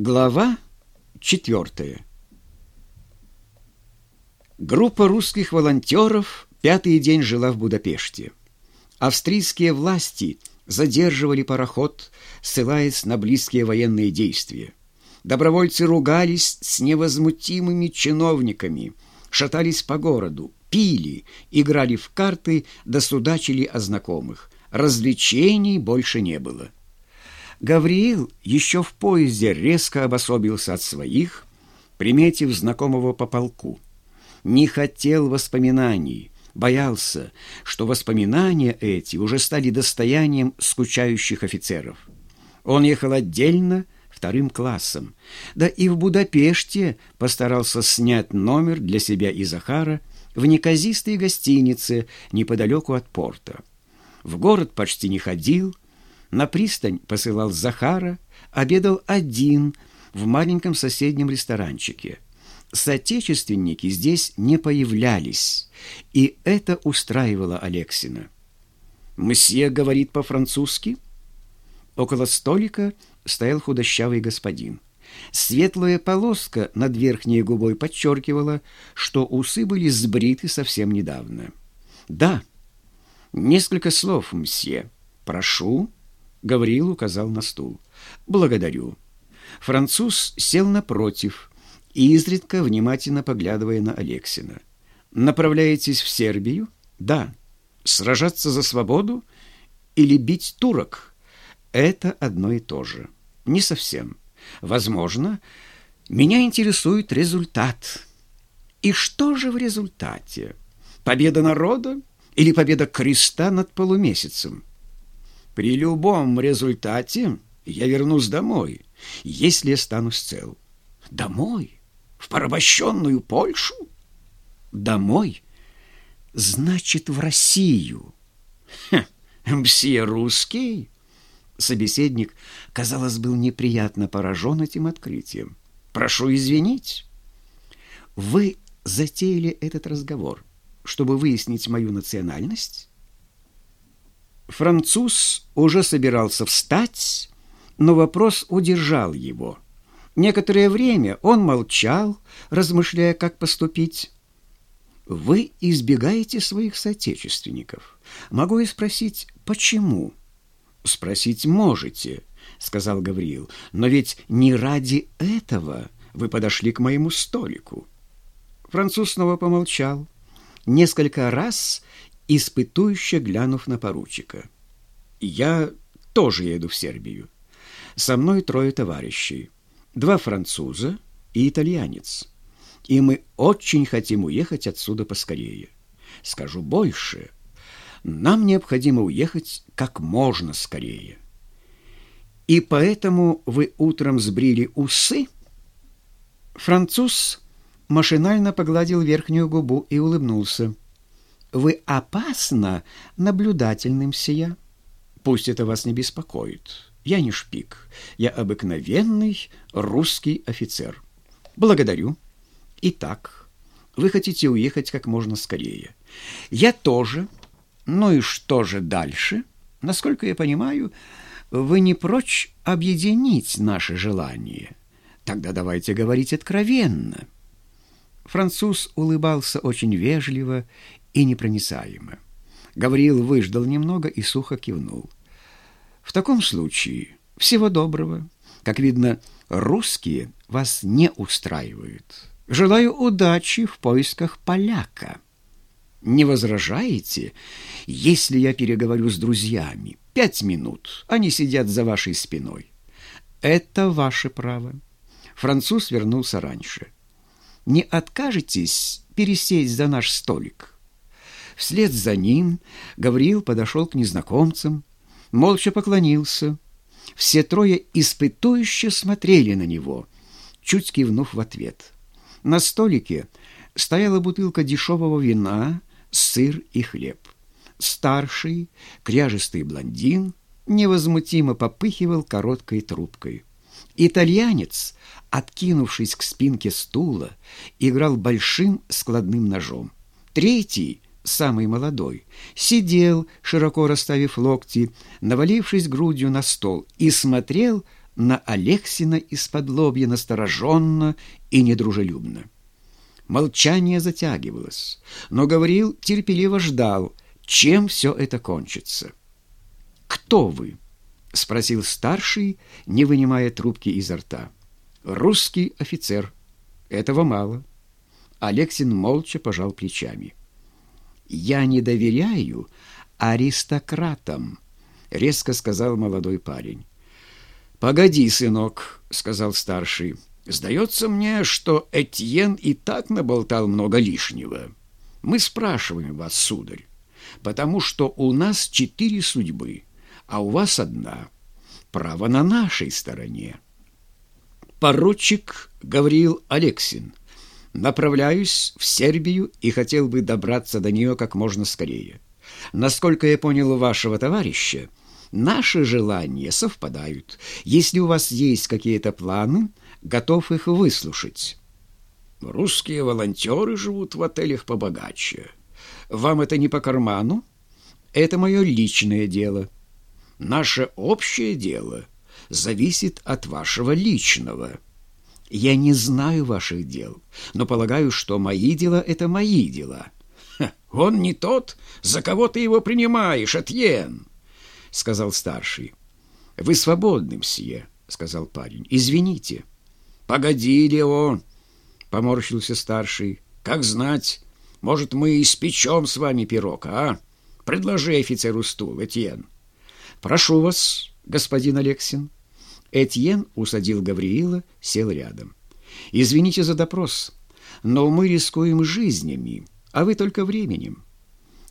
Глава четвертая. Группа русских волонтеров пятый день жила в Будапеште. Австрийские власти задерживали пароход, ссылаясь на близкие военные действия. Добровольцы ругались с невозмутимыми чиновниками, шатались по городу, пили, играли в карты, досудачили о знакомых. Развлечений больше не было. Гавриил еще в поезде резко обособился от своих, приметив знакомого по полку. Не хотел воспоминаний, боялся, что воспоминания эти уже стали достоянием скучающих офицеров. Он ехал отдельно, вторым классом, да и в Будапеште постарался снять номер для себя и Захара в неказистой гостинице неподалеку от порта. В город почти не ходил, на пристань посылал Захара, обедал один в маленьком соседнем ресторанчике. Соотечественники здесь не появлялись, и это устраивало Алексина. «Мсье говорит по-французски?» Около столика стоял худощавый господин. Светлая полоска над верхней губой подчеркивала, что усы были сбриты совсем недавно. «Да, несколько слов, мсье. Прошу». Гавриил указал на стул. «Благодарю». Француз сел напротив, изредка внимательно поглядывая на Алексина. «Направляетесь в Сербию?» «Да». «Сражаться за свободу или бить турок?» «Это одно и то же». «Не совсем. Возможно, меня интересует результат». «И что же в результате? Победа народа или победа креста над полумесяцем?» При любом результате я вернусь домой, если останусь цел. Домой? В порабощенную Польшу? Домой? Значит, в Россию. Хе, все русский? Собеседник, казалось, был неприятно поражен этим открытием. Прошу извинить. Вы затеяли этот разговор, чтобы выяснить мою национальность? Француз уже собирался встать, но вопрос удержал его. Некоторое время он молчал, размышляя, как поступить. «Вы избегаете своих соотечественников. Могу я спросить, почему?» «Спросить можете», — сказал Гавриил, «но ведь не ради этого вы подошли к моему столику». Француз снова помолчал. Несколько раз испытующе глянув на поручика. «Я тоже еду в Сербию. Со мной трое товарищей, два француза и итальянец. И мы очень хотим уехать отсюда поскорее. Скажу больше, нам необходимо уехать как можно скорее. И поэтому вы утром сбрили усы?» Француз машинально погладил верхнюю губу и улыбнулся. Вы опасно наблюдательным сия. Пусть это вас не беспокоит. Я не шпик. Я обыкновенный русский офицер. Благодарю. Итак, вы хотите уехать как можно скорее. Я тоже. Ну и что же дальше? Насколько я понимаю, вы не прочь объединить наши желания. Тогда давайте говорить откровенно. Француз улыбался очень вежливо и непроницаемо. Гавриил выждал немного и сухо кивнул. «В таком случае всего доброго. Как видно, русские вас не устраивают. Желаю удачи в поисках поляка. Не возражаете, если я переговорю с друзьями? Пять минут, они сидят за вашей спиной. Это ваше право». Француз вернулся раньше. «Не откажетесь пересесть за наш столик?» Вслед за ним Гавриил подошел к незнакомцам, молча поклонился. Все трое испытующе смотрели на него, чуть кивнув в ответ. На столике стояла бутылка дешевого вина, сыр и хлеб. Старший, кряжистый блондин невозмутимо попыхивал короткой трубкой. Итальянец, откинувшись к спинке стула, играл большим складным ножом. Третий — самый молодой, сидел, широко расставив локти, навалившись грудью на стол, и смотрел на Алексина из-под лобья настороженно и недружелюбно. Молчание затягивалось, но Гавриил терпеливо ждал, чем все это кончится. «Кто вы?» — спросил старший, не вынимая трубки изо рта. «Русский офицер. Этого мало». Алексин молча пожал плечами. «Я не доверяю аристократам», — резко сказал молодой парень. «Погоди, сынок», — сказал старший. «Сдается мне, что Этьен и так наболтал много лишнего. Мы спрашиваем вас, сударь, потому что у нас четыре судьбы, а у вас одна. Право на нашей стороне». Поручик Гавриил Алексин Направляюсь в Сербию и хотел бы добраться до нее как можно скорее. Насколько я понял вашего товарища, наши желания совпадают. Если у вас есть какие-то планы, готов их выслушать. Русские волонтеры живут в отелях побогаче. Вам это не по карману? Это мое личное дело. Наше общее дело зависит от вашего личного. Я не знаю ваших дел, но полагаю, что мои дела — это мои дела. он не тот, за кого ты его принимаешь, Атьен, — сказал старший. Вы свободны, мсье, — сказал парень. Извините. Погоди, Леон, — поморщился старший. Как знать, может, мы испечем с вами пирог, а? Предложи офицеру стул, Этьен. Прошу вас, господин Алексин. Этьен усадил Гавриила, сел рядом. «Извините за допрос, но мы рискуем жизнями, а вы только временем».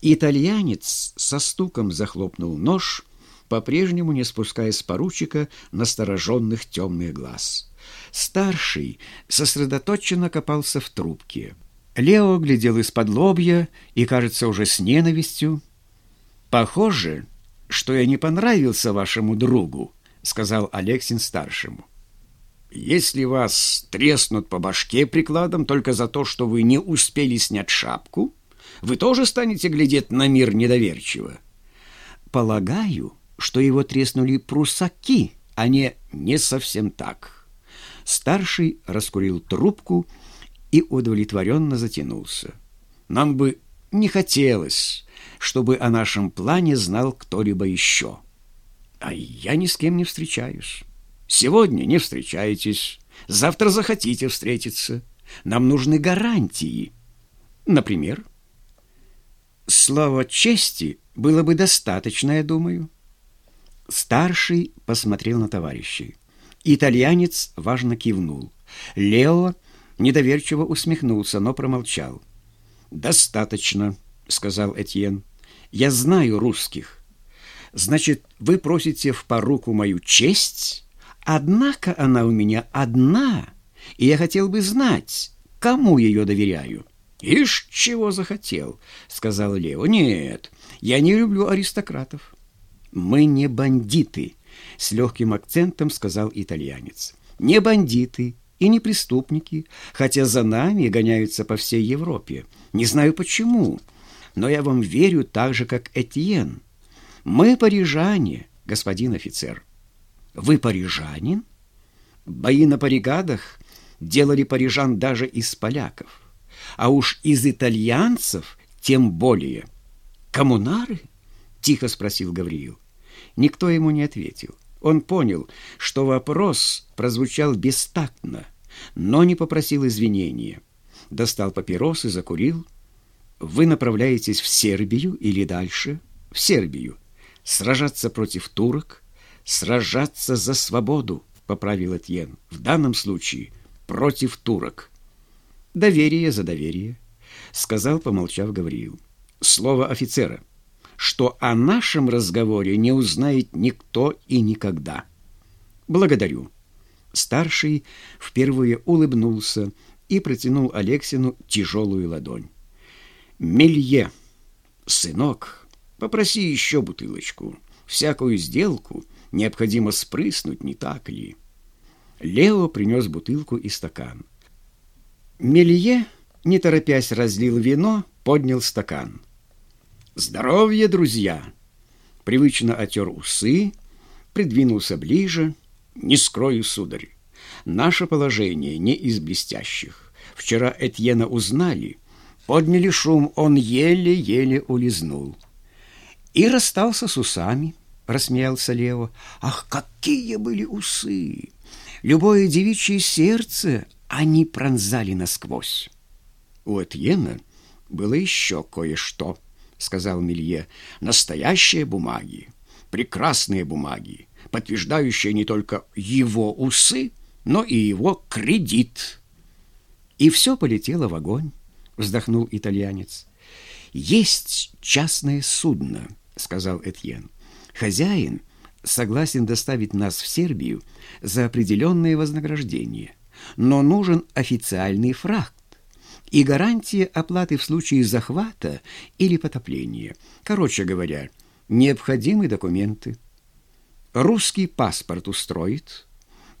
Итальянец со стуком захлопнул нож, по-прежнему не спуская с поручика настороженных темных глаз. Старший сосредоточенно копался в трубке. Лео глядел из-под лобья и, кажется, уже с ненавистью. «Похоже, что я не понравился вашему другу», — сказал Алексин старшему. «Если вас треснут по башке прикладом только за то, что вы не успели снять шапку, вы тоже станете глядеть на мир недоверчиво». «Полагаю, что его треснули прусаки, а не не совсем так». Старший раскурил трубку и удовлетворенно затянулся. «Нам бы не хотелось, чтобы о нашем плане знал кто-либо еще». А я ни с кем не встречаюсь. Сегодня не встречаетесь, завтра захотите встретиться. Нам нужны гарантии. Например, слова чести было бы достаточно, я думаю. Старший посмотрел на товарищей. Итальянец важно кивнул. Лео недоверчиво усмехнулся, но промолчал. «Достаточно», — сказал Этьен. «Я знаю русских. Значит, вы просите в поруку мою честь? Однако она у меня одна, и я хотел бы знать, кому ее доверяю. «Ишь, чего захотел», — сказал Лео. «Нет, я не люблю аристократов». «Мы не бандиты», — с легким акцентом сказал итальянец. «Не бандиты и не преступники, хотя за нами гоняются по всей Европе. Не знаю почему, но я вам верю так же, как Этьен». Мы парижане, господин офицер. Вы парижанин? Бои на паригадах делали парижан даже из поляков. А уж из итальянцев тем более. Коммунары? Тихо спросил Гавриил. Никто ему не ответил. Он понял, что вопрос прозвучал бестактно, но не попросил извинения. Достал папирос и закурил. «Вы направляетесь в Сербию или дальше?» «В Сербию», сражаться против турок, сражаться за свободу, поправил Этьен. В данном случае против турок. Доверие за доверие, сказал, помолчав Гавриил. Слово офицера, что о нашем разговоре не узнает никто и никогда. Благодарю. Старший впервые улыбнулся и протянул Алексину тяжелую ладонь. Мелье, сынок, Попроси еще бутылочку. Всякую сделку необходимо спрыснуть, не так ли? Лео принес бутылку и стакан. Мелье, не торопясь, разлил вино, поднял стакан. «Здоровье, друзья!» Привычно отер усы, придвинулся ближе. Не скрою, сударь, наше положение не из блестящих. Вчера Этьена узнали, подняли шум, он еле-еле улизнул. И расстался с усами, рассмеялся Лео. Ах, какие были усы! Любое девичье сердце они пронзали насквозь. У Этьена было еще кое-что, сказал Милье. Настоящие бумаги, прекрасные бумаги, подтверждающие не только его усы, но и его кредит. И все полетело в огонь, вздохнул итальянец. Есть частное судно, сказал Этьен. Хозяин согласен доставить нас в Сербию за определенное вознаграждение, но нужен официальный фракт и гарантия оплаты в случае захвата или потопления. Короче говоря, необходимы документы. Русский паспорт устроит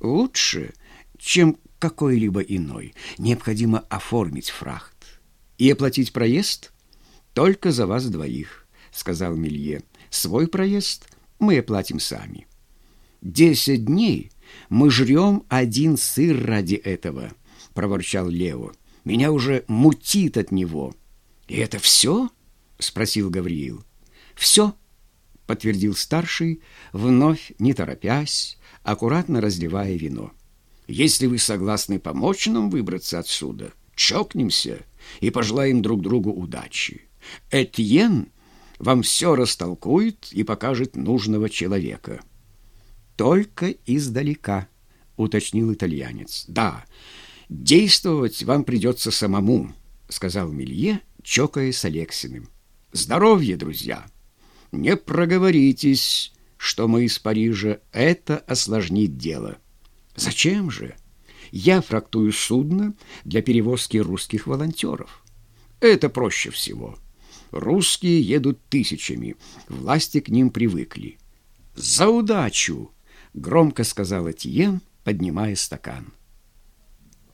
лучше, чем какой-либо иной. Необходимо оформить фрахт и оплатить проезд только за вас двоих, сказал Милье. Свой проезд мы оплатим сами. Десять дней мы жрем один сыр ради этого, проворчал Лео. Меня уже мутит от него. И это все? спросил Гавриил. Все, подтвердил старший, вновь не торопясь, аккуратно разливая вино. Если вы согласны помочь нам выбраться отсюда, чокнемся и пожелаем друг другу удачи. Этьен вам все растолкует и покажет нужного человека. Только издалека, уточнил итальянец. Да, действовать вам придется самому, сказал Милье, чокаясь с Алексиным. Здоровье, друзья! Не проговоритесь, что мы из Парижа, это осложнит дело. Зачем же? Я фрактую судно для перевозки русских волонтеров. Это проще всего. Русские едут тысячами, власти к ним привыкли. «За удачу!» — громко сказал Этьен, поднимая стакан.